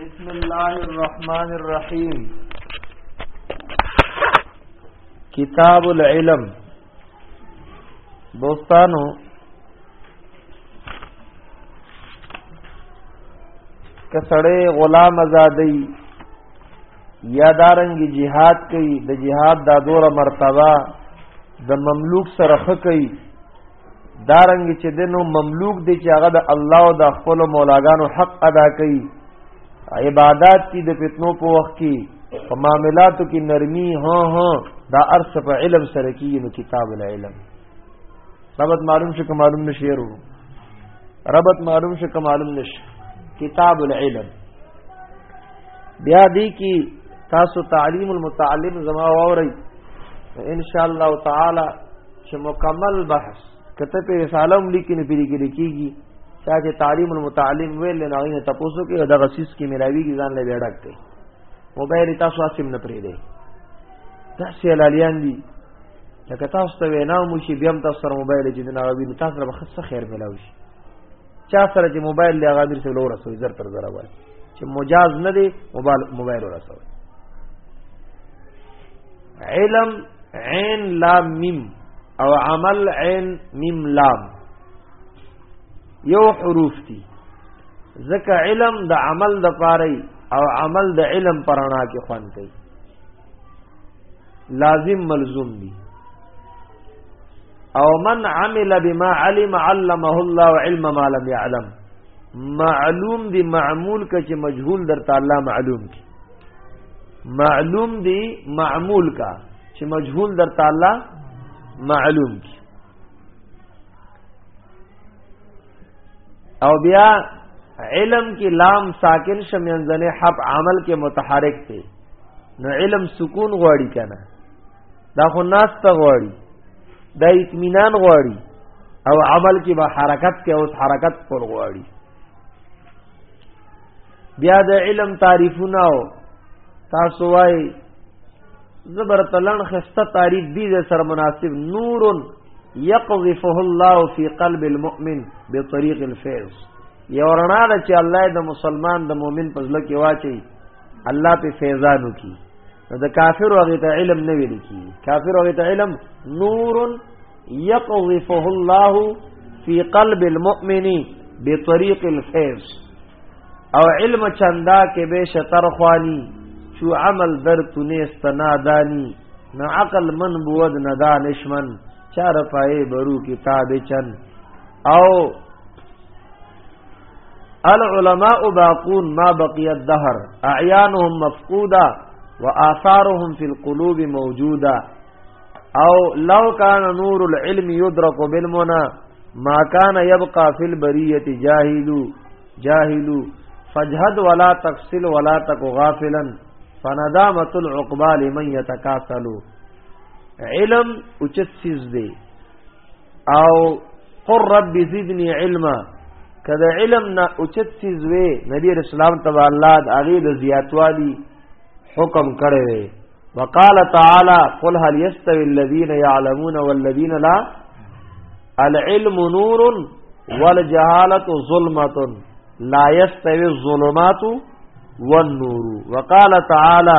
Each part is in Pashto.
بسم الله الرحمن الرحیم کتاب العلم دوستانو کسړې غلام آزادۍ یا دارنګ جهاد کوي د جهاد دا دوره مرتبه د مملوک سره خکې دارنګ چې دنو مملوک دی چې هغه د الله او د خپل مولاګانو حق ادا کوي عبادت کی د فتنو په وخت کې په معاملاتو کې نرمي ها ها دا ارث په علم سره کیږي نو کتاب العلم ربط معلوم شو که معلوم نشي ورو ربط معلوم شو که معلوم نشي کتاب العلم بیا دی کی تاسو تعلیم المتعلم زما ووري ان شاء الله تعالی چې مکمل بحث کته په رساله هم لیکي نه پیری کیږي چا چې تعلیم المتعلم ویل نه غوینه تاسو کې دا غسیس کې ملاویږي ځان له وړک کوي موبایل تاسو اسیم نه پری دی دا سیلالیان دي لکه تاسو ته وینا مو شي بیا تاسو سره موبایل چې نه غوي نو تاسو به خصه خیر ملاوي شي چا سره چې موبایل له غامیر سره لور رسوي زر تر زر وای چې مجاز نه دی موبایل موبایل رسوي علم عین لام میم او عمل عین میم لام یو حروف دي ځکه علم د عمل د پاره او عمل د علم پرانا کې خوان کوي لازم ملزوم دي او من عمل بما علم علمه الله علم ما لم يعلم معلوم دی معمول کا چې مجهول در تعالی معلوم کی معلوم دی معمول کا چې مجهول در تعالی معلوم کی او بیا علم کی لام ساکن شمینزن حب عمل کے متحرک ته نو علم سکون غواړي کنه دا خو ناس ته غواړي دا اطمینان غواړي او عمل کې به حرکت کې اوس حرکت پر غواړي بیا د علم تعریفونه او تاسو وای زبر تلن خسته تعریف دي د سر مناسب نور یقذفه الله فی قلب المؤمن بطريق الفیض یو رڼا ده چې الله د مسلمان د مؤمن په ځل کې واچي الله په فیضانو کی د کافر هغه ته علم نه ویل کی کافر هغه ته علم نور یقذفه الله فی قلب المؤمن بطریق الفیض او علم چندا کې به شتر خوانی شو عمل در تونه استنادانی نو عقل من بود ندانشمن چار پائے برو کتاب چن او العلماء باقون ما بقي الدهر اعيانهم مفقوده واثارهم في القلوب موجوده او لو كان نور العلم يدرك بالمنى ما كان يبقى في البريه جاهل جاهل فاجهد ولا تكسل ولا تك غافلا فندامت العقبا لمن يتکاسلو علم اوچت سیز دی او قر رب زدنی علما کدا علم نه اوچت سیز وی نبی رسول الله تبارک الله هغه د زیاتوالی حکم کړی وی وقال تعالی قل هل يستوي الذين يعلمون والذين لا العلم نور والجهاله ظلمه لا يستوي الظلمات والنور وقال تعالى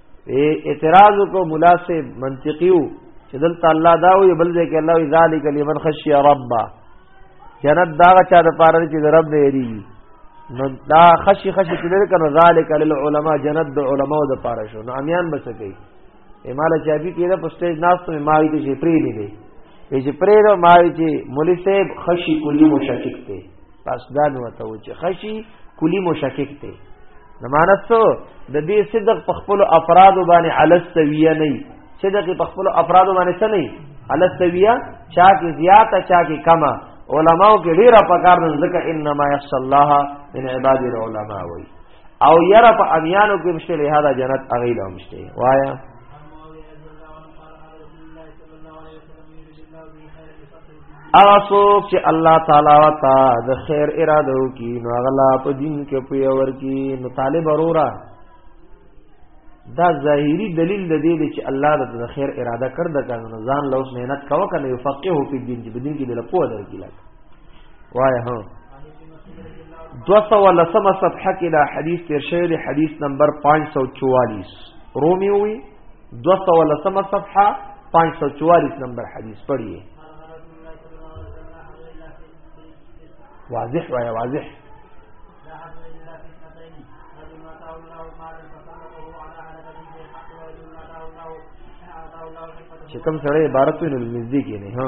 ای اعتراض کو مولا سے منطقیو چې دلته الله دا وی بل ځای کې الله وی ذالک لمن خشی رب جنت دا چا د پاره چې د رب نه یریږي نو دا خشی خشی چې لري کنه ذالک للعلماء جنت د علماء د پاره شو نو امیان بس کوي اماله چابي کېده په سټیج ناس ته ما وی چې پری نه دی چې پری نو ما وی چې مولوی صاحب خشی کلی مشکک دی پس دا نو ته و چې خشي کلی مشکک ته نمانسو د دې صدق په خپل افراد باندې علستویه نه صدق په خپل افراد باندې څه نه علستویه چا کې زیاته چا کې کما علماو کې ډیره پکار نه ځکه انما یخش الله من عباد العلماء وی او یره په امیانو کې مشته له هدا جنت اغیلا مشته وایا هغه څوک چې الله تعالی وتا د خیر اراده وکي نو غلا په دین کې پوي ور کی نو طالب اورورا دا ظاهری دلیل د دې چې الله د خیر اراده کړ د کنه ځان لوس مهنت کاوه کنه یو فقيه په دین کې بدین کې د لپو درګی لګ وای هو دو سو لسمه صفحه کې دا حدیث تیر شوی دی حدیث نمبر 544 رومي وی دو سو لسم صفحہ پانچ سو چوالیس نمبر حدیث پڑھیے واضح وایا واضح چې کوم سره عبارت ویني نږدې کې نه ها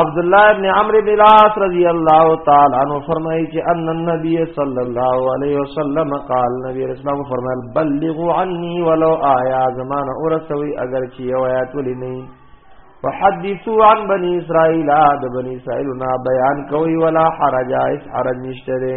عبد الله ابن عمرو بن العاص رضی الله تعالی عنہ فرمایي چې ان النبي صلی الله علیه وسلم قال نبی رسول الله فرمایل بلغوا عني ولو آیا زمانہ اورسوي اگر چې یو آیات ولې نه وحدثوا عن بني اسرائيل د بني اسرائيل نه بیان کوي ولا حرج اس حرج نشته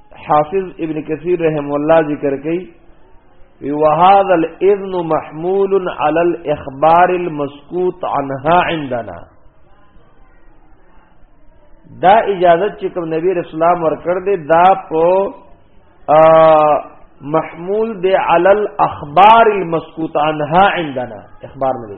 حافظ ابن کثیر رحم الله ذکر کوي وهذا الاذن محمول على الاخبار المسكوت عنها عندنا دا اجازه چې کوم نبی رسول الله ورکړ دې دا په محمول دې علل اخبار المسکوت عنها عندنا اخبار نه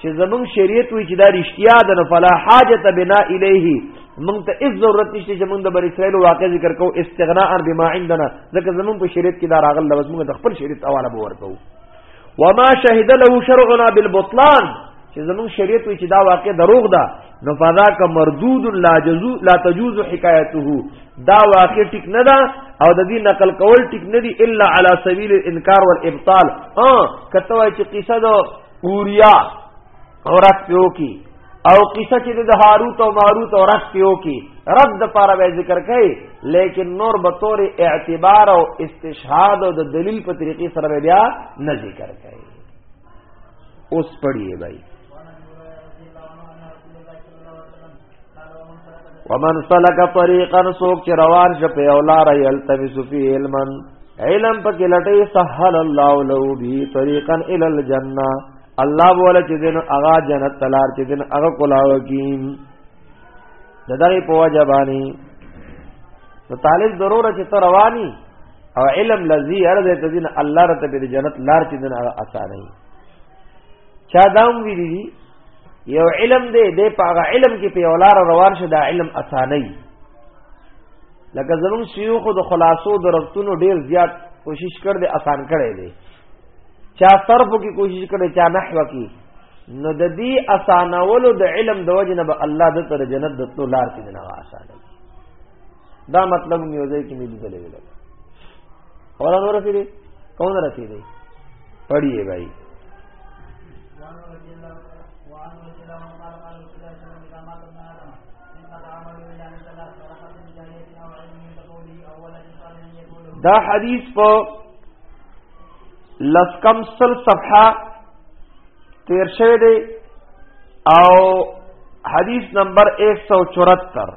چې زمون شریعت وی چې دا رښتیا ده نو فلا حاجت بنا الیه مونږ ته هیڅ ضرورت نشته چې مونږ د بر اسرائیل واقع ذکر کو استغناء بما عندنا ځکه زمون په شریعت کې دا راغل لوز مونږ د خپل شریعت حواله به ورکو وما شهد له شرعنا بالبطلان چې زمون شریعت وی چې دا واقع دروغ ده نو فذاک مردود لا جزو لا تجوز حکایته دا واقع ټیک نه ده او د دې نقل کول ټیک نه دي الا علی سبیل الانکار والابطال اه کته وای چې قصه اوریا اورک پیو کی او قصه چې د هاروت او ماروت او رس پیو کی رد د پاره به ذکر کړي لیکن نور به تور اعتبار او استشهاد او د دلیل په طریقې سره بیا نه ذکر کړي اوس پڑھیے بھائی ومن سلک طریقا سوک چې روان شه په اولار یلتمس فی علما علم پکې لټي سهل الله له بی طریقا ال الجنه الله بوله چې دین اغا جنت تلار چې دین اغا کولاو کین دغه په وجبانی نو طالب ضرور چې تر رواني او علم لذي ارز ته دین الله رته به جنت لار چې دین اغا اسانه چا داوم ویری یو علم دی د پاغه علم کې په ولار روان شه دا علم اسانه لکه زمون شيوخ د خلاصو د ربطونو ډیر زیات کوشش کړ دې آسان کړي دي چا صرف کی کوشش کړي چا نحو کی نو د دې اسانولو د علم د وجنه به الله د تر جنت د تلو لار کې نه آسان دا مطلب نیوځي کې ملي دلې ویل اور انور رسی دی کون رسی دی پڑھیے بھائی دا حدیث په لسکم سل صفحه تیر شوی دی او حدیث نمبر 174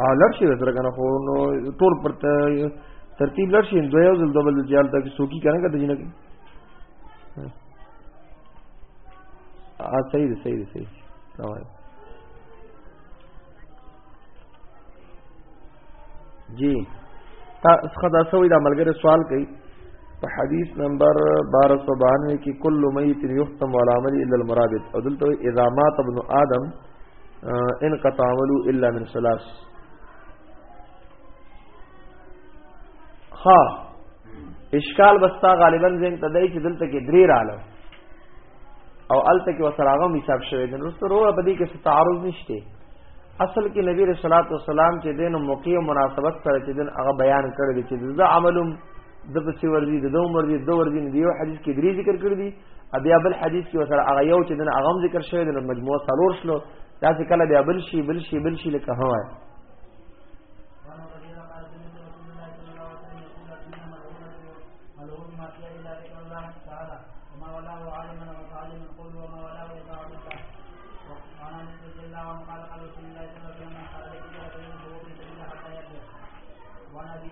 او لړ شي سره کنه خو نو ټول پر ترتیب لړ شي دوی یو ځل دبل جیل ته سوکی کنه کته جنہ کې ا صحیح دی صحیح دی صحیح راوړ جی تا خدا سوې دا ملګری سوال کوي په حدیث نمبر 1292 کې کل میت یختم ولا عمل الا المرابط او دلته اذا مات ابن ادم ان قطعملو الا من ثلاث ها اشکال بستا غالبا زین تدای چې دلته کې درې رااله او الته کې وسراغه حساب شوی د نوستو روه په دې کې تعارض نشته اصل کې نبی رسول الله صلی الله علیه وسلم چې دین موقع او مناسبت سره چې دین هغه بیان کړی چې د عملم د پسې ورځي د دوه ورځي د دوه ورځي دی یو حدیث کې درې ذکر کړی دي بیا بل حدیث کې وسره هغه یو چې دنه هغه ذکر شوی د مجموعه سالور شلو دا څه کله بیا بل شي بل شي بل شي لکه هوا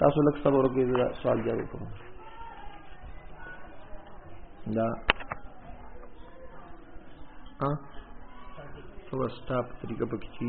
تاسو لږ صبر وکړئ دا سوال جواب کوم دا ها څو سټاپ طریقه پکې چی